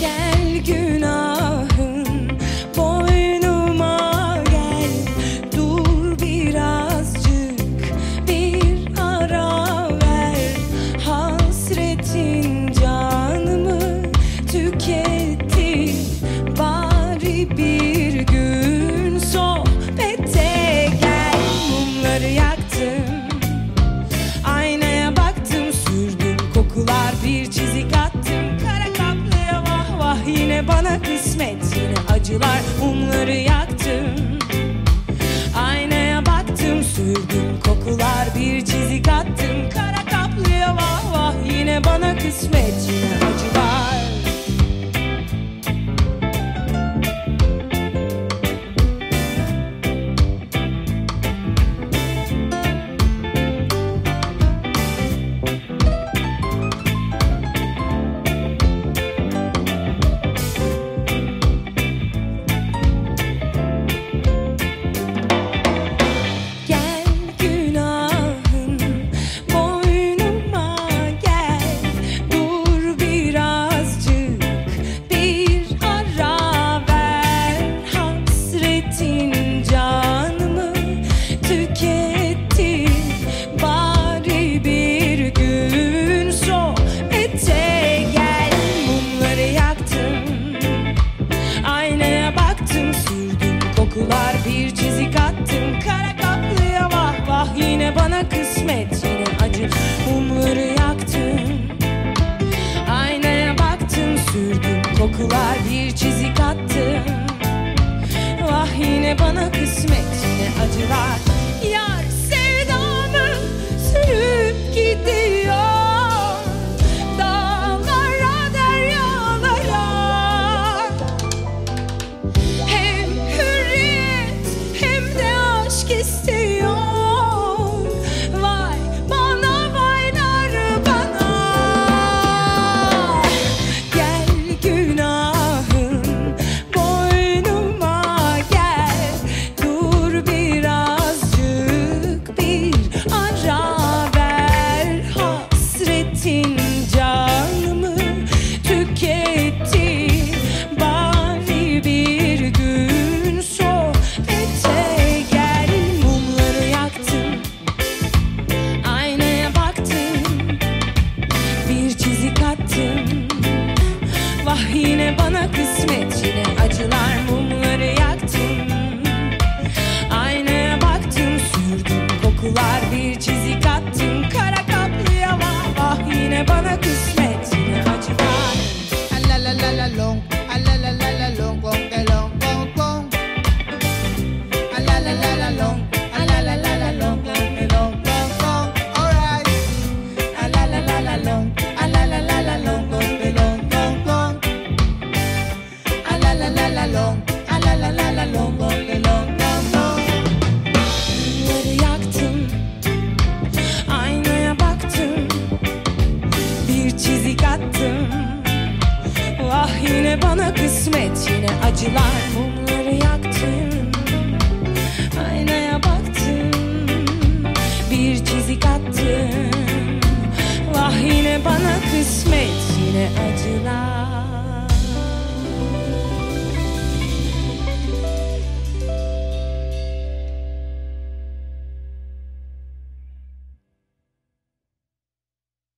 Gel günahın boynuma gel, dur birazcık bir ara ver. Hasretin canımı tüketti, bari bir avcılar mumları yaktım. Aynaya baktım sürdüm kokular bir çizik attım. Kara kaplıya vah vah yine bana kısmet yine acılar. bana kısmet yine acı mumları yaktın. Aynaya baktın sürdün kokular bir çizik attın. Vah yine bana kısmet bana kısmet yine acılar.